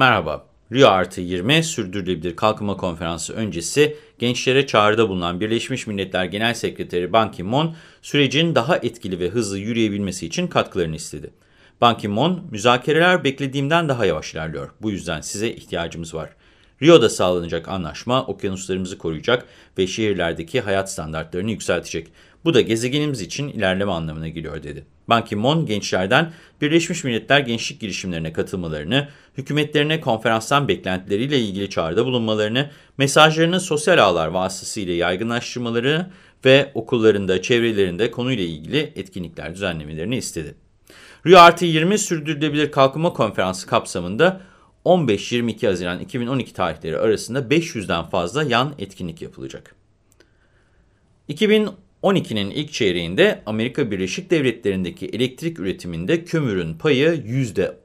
Merhaba, Rio Artı 20 Sürdürülebilir Kalkınma Konferansı öncesi gençlere çağrıda bulunan Birleşmiş Milletler Genel Sekreteri Ban Ki-moon, sürecin daha etkili ve hızlı yürüyebilmesi için katkılarını istedi. Ban Ki-moon, müzakereler beklediğimden daha yavaş ilerliyor. Bu yüzden size ihtiyacımız var. Rio'da sağlanacak anlaşma okyanuslarımızı koruyacak ve şehirlerdeki hayat standartlarını yükseltecek. Bu da gezegenimiz için ilerleme anlamına geliyor dedi. Ban Ki-moon gençlerden Birleşmiş Milletler gençlik girişimlerine katılmalarını, hükümetlerine konferanstan beklentileriyle ilgili çağrıda bulunmalarını, mesajlarını sosyal ağlar vasıtasıyla yaygınlaştırmaları ve okullarında, çevrelerinde konuyla ilgili etkinlikler düzenlemelerini istedi. Rio Artı 20 Sürdürülebilir Kalkınma Konferansı kapsamında 15-22 Haziran 2012 tarihleri arasında 500'den fazla yan etkinlik yapılacak. 2012'nin ilk çeyreğinde Amerika Birleşik Devletleri'ndeki elektrik üretiminde kömürün payı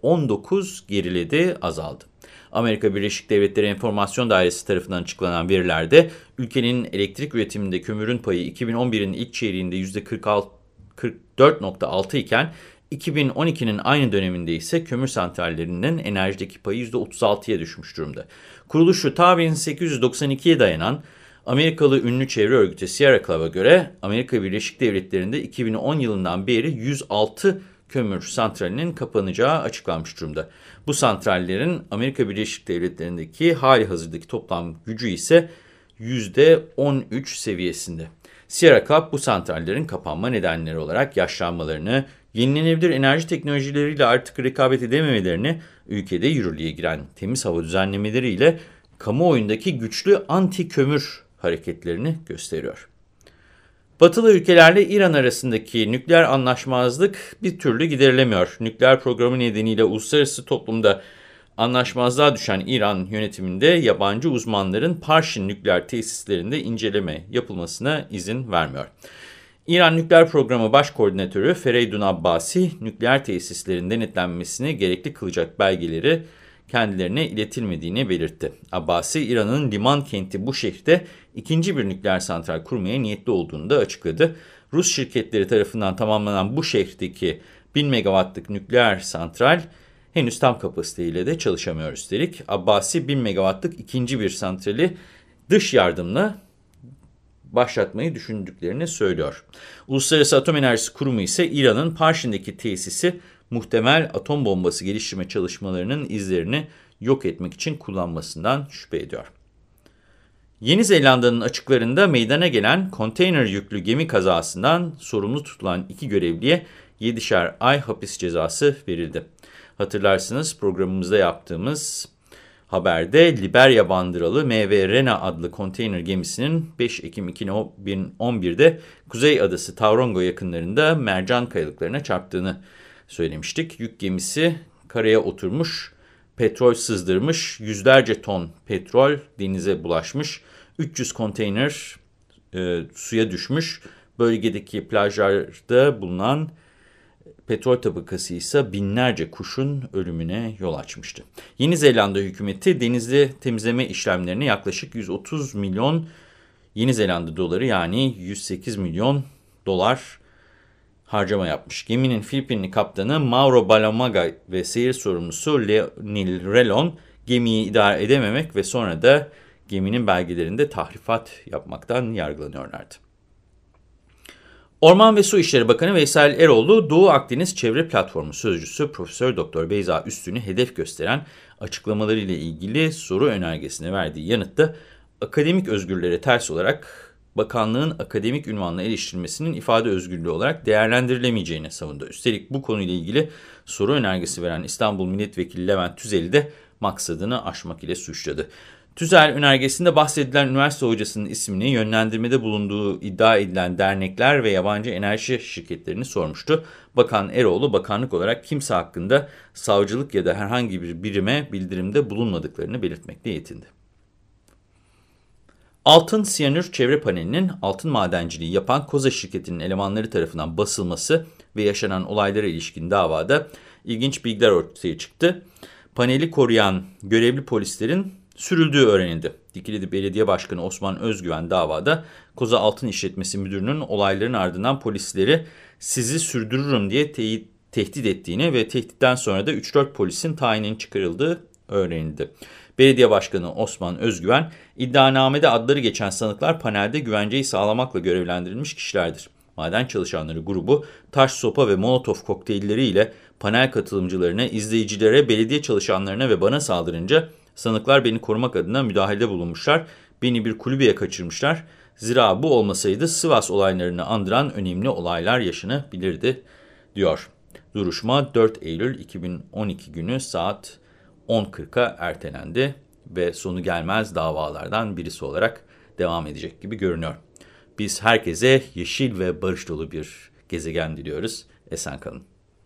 %19 geriledi, azaldı. Amerika Birleşik Devletleri Enformasyon Dairesi tarafından açıklanan verilerde ülkenin elektrik üretiminde kömürün payı 2011'in ilk çeyreğinde %44.6 iken 2012'nin aynı döneminde ise kömür santrallerinin enerjideki payı %36'ya düşmüş durumda. Kuruluşu ta 1892'ye dayanan Amerikalı ünlü çevre örgütü Sierra Club'a göre Amerika Birleşik Devletleri'nde 2010 yılından beri 106 kömür santralinin kapanacağı açıklanmış durumda. Bu santrallerin Amerika Birleşik Devletleri'ndeki hali hazırdaki toplam gücü ise %13 seviyesinde. Sierra Club bu santrallerin kapanma nedenleri olarak yaşlanmalarını, yenilenebilir enerji teknolojileriyle artık rekabet edememelerini, ülkede yürürlüğe giren temiz hava düzenlemeleriyle kamuoyundaki güçlü anti-kömür hareketlerini gösteriyor. Batılı ülkelerle İran arasındaki nükleer anlaşmazlık bir türlü giderilemiyor. Nükleer programı nedeniyle uluslararası toplumda anlaşmazlığa düşen İran yönetiminde yabancı uzmanların Parşin nükleer tesislerinde inceleme yapılmasına izin vermiyor. İran Nükleer Programı Baş Koordinatörü Fereydun Abbasi, nükleer tesislerin denetlenmesini gerekli kılacak belgeleri kendilerine iletilmediğini belirtti. Abbasi, İran'ın liman kenti bu şehirde ikinci bir nükleer santral kurmaya niyetli olduğunu da açıkladı. Rus şirketleri tarafından tamamlanan bu şehdeki 1000 megawattlık nükleer santral henüz tam kapasiteyle de çalışamıyor üstelik. Abbasi 1000 megawattlık ikinci bir santrali dış yardımla başlatmayı düşündüklerini söylüyor. Uluslararası Atom Enerjisi Kurumu ise İran'ın Parşin'deki tesisi muhtemel atom bombası geliştirme çalışmalarının izlerini yok etmek için kullanmasından şüphe ediyor. Yeni Zelanda'nın açıklarında meydana gelen konteyner yüklü gemi kazasından sorumlu tutulan iki görevliye 7'şer ay hapis cezası verildi. Hatırlarsınız programımızda yaptığımız haberde Liberya bandıralı MV Rena adlı konteyner gemisinin 5 Ekim 2011'de Kuzey Adası Taurongo yakınlarında mercan kayalıklarına çarptığını söylemiştik. Yük gemisi karaya oturmuş, petrol sızdırmış, yüzlerce ton petrol denize bulaşmış, 300 konteyner e, suya düşmüş. Bölgedeki plajlarda bulunan petrol tabakası ise binlerce kuşun ölümüne yol açmıştı. Yeni Zelanda hükümeti denizde temizleme işlemlerine yaklaşık 130 milyon Yeni Zelanda doları yani 108 milyon dolar harcama yapmış. Geminin Filipinli kaptanı Mauro Balamaga ve seyir sorumlusu Leonil Relon gemiyi idare edememek ve sonra da geminin belgelerinde tahrifat yapmaktan yargılanıyorlardı. Orman ve Su İşleri Bakanı Veysel Eroğlu, Doğu Akdeniz Çevre Platformu Sözcüsü Profesör Doktor Beyza Üstün'ü hedef gösteren açıklamalarıyla ilgili soru önergesine verdiği yanıtta akademik özgürlüğe ters olarak bakanlığın akademik ünvanla eleştirilmesinin ifade özgürlüğü olarak değerlendirilemeyeceğini savundu. Üstelik bu konuyla ilgili soru önergesi veren İstanbul Milletvekili Levent Tüzel'i de maksadını aşmak ile suçladı. Tüzel önergesinde bahsedilen üniversite hocasının ismini yönlendirmede bulunduğu iddia edilen dernekler ve yabancı enerji şirketlerini sormuştu. Bakan Eroğlu bakanlık olarak kimse hakkında savcılık ya da herhangi bir birime bildirimde bulunmadıklarını belirtmekle yetindi. Altın Siyanür Çevre Paneli'nin altın madenciliği yapan Koza şirketinin elemanları tarafından basılması ve yaşanan olaylara ilişkin davada ilginç bilgiler ortaya çıktı. Paneli koruyan görevli polislerin sürüldüğü öğrenildi. Dikili Belediye Başkanı Osman Özgüven davada Koza Altın İşletmesi Müdürü'nün olayların ardından polisleri sizi sürdürürüm diye te tehdit ettiğini ve tehditten sonra da 3-4 polisin tayinin çıkarıldığı öğrenildi. Belediye Başkanı Osman Özgüven, iddianamede adları geçen sanıklar panelde güvenceyi sağlamakla görevlendirilmiş kişilerdir. Maden çalışanları grubu taş, sopa ve molotof kokteylleriyle panel katılımcılarına, izleyicilere, belediye çalışanlarına ve bana saldırınca sanıklar beni korumak adına müdahalede bulunmuşlar. Beni bir kulübeye kaçırmışlar. Zira bu olmasaydı Sivas olaylarını andıran önemli olaylar yaşanabilirdi, diyor. Duruşma 4 Eylül 2012 günü saat 10.40'a ertelendi ve sonu gelmez davalardan birisi olarak devam edecek gibi görünüyor. Biz herkese yeşil ve barış dolu bir gezegen diliyoruz. Esen kalın.